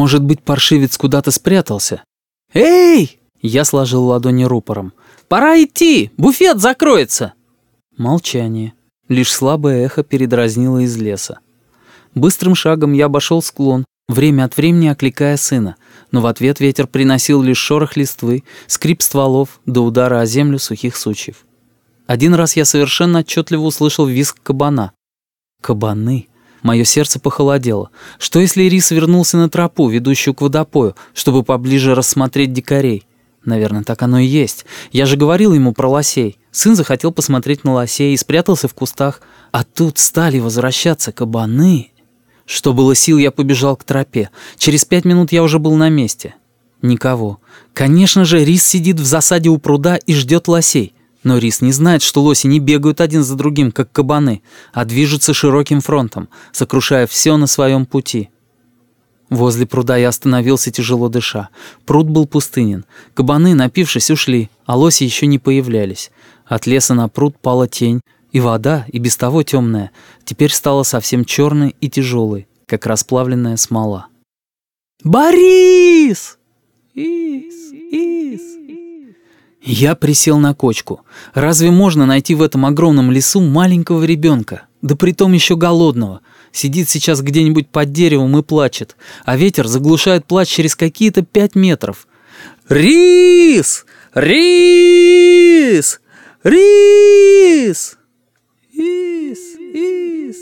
Может быть, паршивец куда-то спрятался? «Эй!» — я сложил ладони рупором. «Пора идти! Буфет закроется!» Молчание. Лишь слабое эхо передразнило из леса. Быстрым шагом я обошел склон, время от времени окликая сына, но в ответ ветер приносил лишь шорох листвы, скрип стволов до удара о землю сухих сучьев. Один раз я совершенно отчетливо услышал визг кабана. Кабаны. Мое сердце похолодело. Что если Рис вернулся на тропу, ведущую к водопою, чтобы поближе рассмотреть дикарей? Наверное, так оно и есть. Я же говорил ему про лосей. Сын захотел посмотреть на лосей и спрятался в кустах. А тут стали возвращаться кабаны. Что было сил, я побежал к тропе. Через пять минут я уже был на месте. Никого. Конечно же, Рис сидит в засаде у пруда и ждет лосей. Но Рис не знает, что лоси не бегают один за другим, как кабаны, а движутся широким фронтом, сокрушая все на своем пути. Возле пруда я остановился, тяжело дыша. Пруд был пустынен. Кабаны, напившись, ушли, а лоси еще не появлялись. От леса на пруд пала тень, и вода, и без того темная, теперь стала совсем черной и тяжелой, как расплавленная смола. «Борис!» «Ис! Ис!» Я присел на кочку. Разве можно найти в этом огромном лесу маленького ребенка? Да притом еще голодного. Сидит сейчас где-нибудь под деревом и плачет, а ветер заглушает плач через какие-то пять метров. «Рис! Рис! Рис!» «Ис! Ис!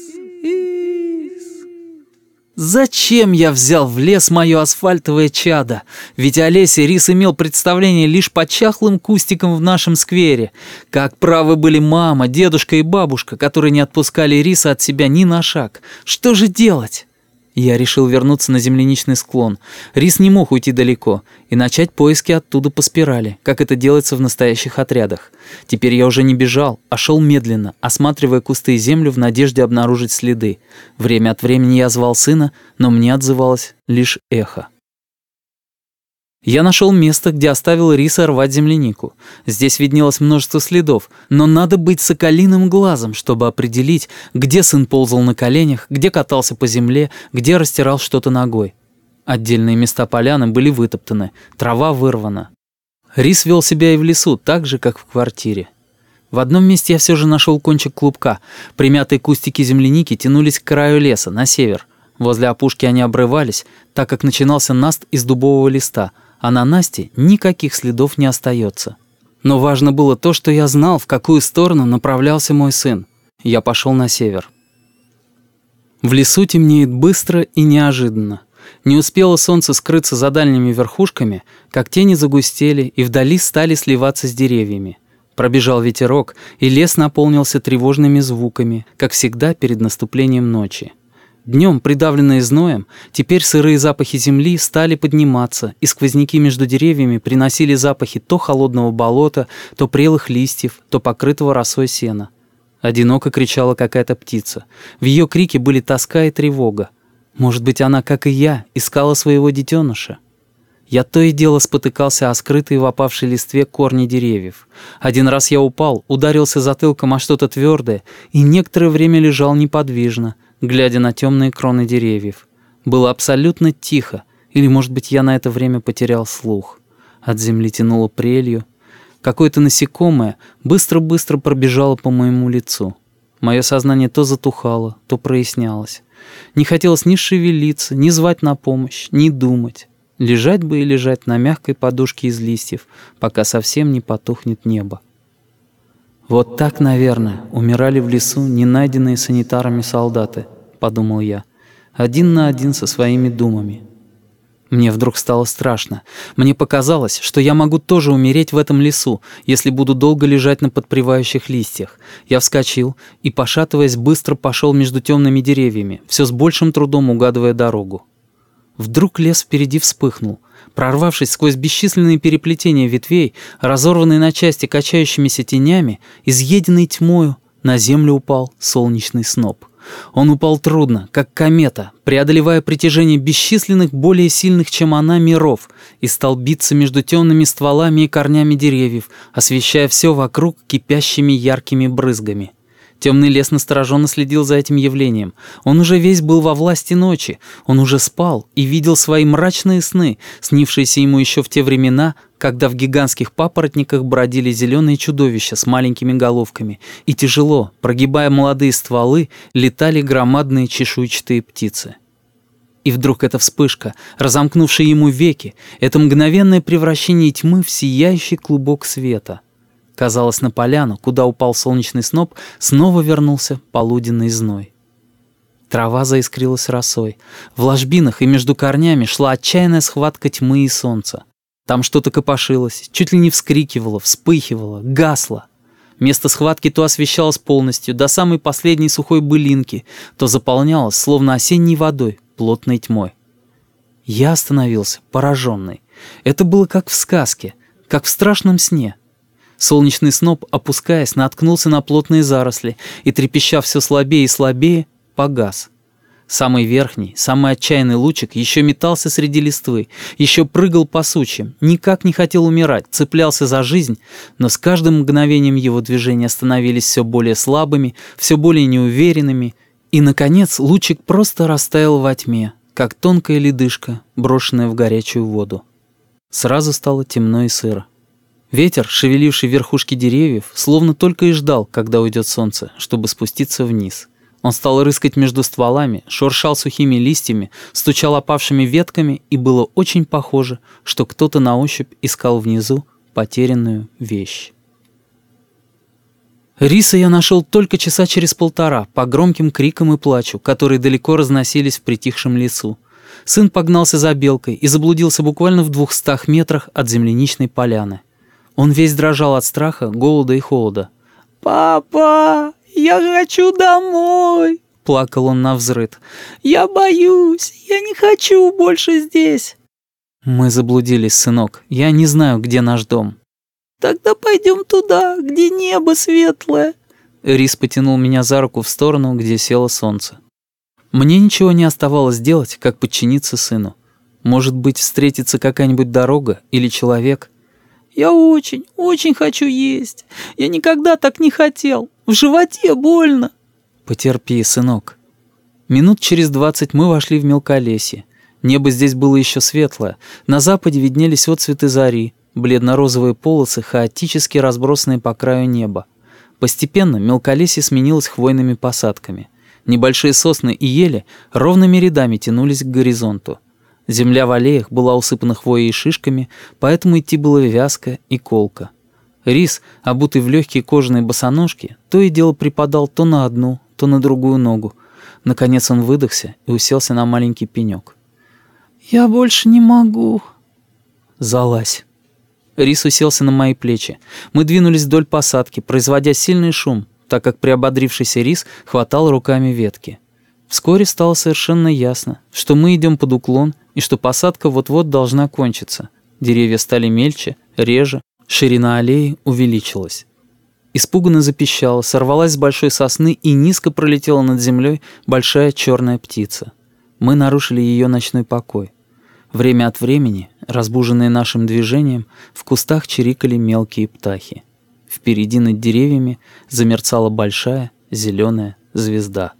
Ис!» Зачем я взял в лес мое асфальтовое чадо? Ведь Олеся Рис имел представление лишь по чахлым кустикам в нашем сквере. Как правы были мама, дедушка и бабушка, которые не отпускали Риса от себя ни на шаг. Что же делать? Я решил вернуться на земляничный склон. Рис не мог уйти далеко и начать поиски оттуда по спирали, как это делается в настоящих отрядах. Теперь я уже не бежал, а шел медленно, осматривая кусты и землю в надежде обнаружить следы. Время от времени я звал сына, но мне отзывалось лишь эхо. Я нашел место, где оставил риса рвать землянику. Здесь виднелось множество следов, но надо быть соколиным глазом, чтобы определить, где сын ползал на коленях, где катался по земле, где растирал что-то ногой. Отдельные места поляны были вытоптаны, трава вырвана. Рис вел себя и в лесу, так же, как в квартире. В одном месте я все же нашел кончик клубка. Примятые кустики земляники тянулись к краю леса, на север. Возле опушки они обрывались, так как начинался наст из дубового листа — а на Насте никаких следов не остается. Но важно было то, что я знал, в какую сторону направлялся мой сын. Я пошел на север. В лесу темнеет быстро и неожиданно. Не успело солнце скрыться за дальними верхушками, как тени загустели и вдали стали сливаться с деревьями. Пробежал ветерок, и лес наполнился тревожными звуками, как всегда перед наступлением ночи. Днем, придавленные зноем, теперь сырые запахи земли стали подниматься, и сквозняки между деревьями приносили запахи то холодного болота, то прелых листьев, то покрытого росой сена. Одиноко кричала какая-то птица. В ее крике были тоска и тревога. Может быть, она, как и я, искала своего детеныша? Я то и дело спотыкался о скрытые в опавшей листве корни деревьев. Один раз я упал, ударился затылком о что-то твердое и некоторое время лежал неподвижно — глядя на темные кроны деревьев. Было абсолютно тихо, или, может быть, я на это время потерял слух. От земли тянуло прелью. Какое-то насекомое быстро-быстро пробежало по моему лицу. Мое сознание то затухало, то прояснялось. Не хотелось ни шевелиться, ни звать на помощь, ни думать. Лежать бы и лежать на мягкой подушке из листьев, пока совсем не потухнет небо. «Вот так, наверное, умирали в лесу не найденные санитарами солдаты», — подумал я, один на один со своими думами. Мне вдруг стало страшно. Мне показалось, что я могу тоже умереть в этом лесу, если буду долго лежать на подпревающих листьях. Я вскочил и, пошатываясь, быстро пошел между темными деревьями, все с большим трудом угадывая дорогу. Вдруг лес впереди вспыхнул. Прорвавшись сквозь бесчисленные переплетения ветвей, разорванный на части качающимися тенями, изъеденный тьмою, на землю упал солнечный сноп. Он упал трудно, как комета, преодолевая притяжение бесчисленных, более сильных, чем она, миров, и стал биться между темными стволами и корнями деревьев, освещая все вокруг кипящими яркими брызгами. Темный лес настороженно следил за этим явлением. Он уже весь был во власти ночи. Он уже спал и видел свои мрачные сны, снившиеся ему еще в те времена, когда в гигантских папоротниках бродили зеленые чудовища с маленькими головками, и тяжело, прогибая молодые стволы, летали громадные чешуйчатые птицы. И вдруг эта вспышка, разомкнувшая ему веки, это мгновенное превращение тьмы в сияющий клубок света — Казалось, на поляну, куда упал солнечный сноп, снова вернулся полуденный зной. Трава заискрилась росой. В ложбинах и между корнями шла отчаянная схватка тьмы и солнца. Там что-то копошилось, чуть ли не вскрикивало, вспыхивало, гасло. Место схватки то освещалось полностью, до самой последней сухой былинки, то заполнялось, словно осенней водой, плотной тьмой. Я остановился, пораженный. Это было как в сказке, как в страшном сне. Солнечный сноп, опускаясь, наткнулся на плотные заросли и, трепеща все слабее и слабее, погас. Самый верхний, самый отчаянный лучик еще метался среди листвы, еще прыгал по сучьям, никак не хотел умирать, цеплялся за жизнь, но с каждым мгновением его движения становились все более слабыми, все более неуверенными, и, наконец, лучик просто растаял во тьме, как тонкая ледышка, брошенная в горячую воду. Сразу стало темно и сыро. Ветер, шевеливший верхушки деревьев, словно только и ждал, когда уйдет солнце, чтобы спуститься вниз. Он стал рыскать между стволами, шуршал сухими листьями, стучал опавшими ветками, и было очень похоже, что кто-то на ощупь искал внизу потерянную вещь. Риса я нашел только часа через полтора, по громким крикам и плачу, которые далеко разносились в притихшем лесу. Сын погнался за белкой и заблудился буквально в двухстах метрах от земляничной поляны. Он весь дрожал от страха, голода и холода. «Папа, я хочу домой!» — плакал он на взрыд. «Я боюсь, я не хочу больше здесь!» «Мы заблудились, сынок. Я не знаю, где наш дом». «Тогда пойдем туда, где небо светлое». Рис потянул меня за руку в сторону, где село солнце. Мне ничего не оставалось делать, как подчиниться сыну. Может быть, встретится какая-нибудь дорога или человек — я очень, очень хочу есть. Я никогда так не хотел. В животе больно. Потерпи, сынок. Минут через двадцать мы вошли в мелколесье. Небо здесь было еще светлое. На западе виднелись отцветы зари, бледно-розовые полосы, хаотически разбросанные по краю неба. Постепенно мелколесье сменилось хвойными посадками. Небольшие сосны и ели ровными рядами тянулись к горизонту. Земля в аллеях была усыпана хвоей и шишками, поэтому идти было вязко и колко. Рис, обутый в легкие кожаные босоножки, то и дело припадал то на одну, то на другую ногу. Наконец он выдохся и уселся на маленький пенек. «Я больше не могу». «Залазь». Рис уселся на мои плечи. Мы двинулись вдоль посадки, производя сильный шум, так как приободрившийся рис хватал руками ветки. Вскоре стало совершенно ясно, что мы идем под уклон и что посадка вот-вот должна кончиться. Деревья стали мельче, реже, ширина аллеи увеличилась. Испуганно запищала, сорвалась с большой сосны и низко пролетела над землей большая черная птица. Мы нарушили ее ночной покой. Время от времени, разбуженные нашим движением, в кустах чирикали мелкие птахи. Впереди над деревьями замерцала большая зеленая звезда.